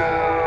still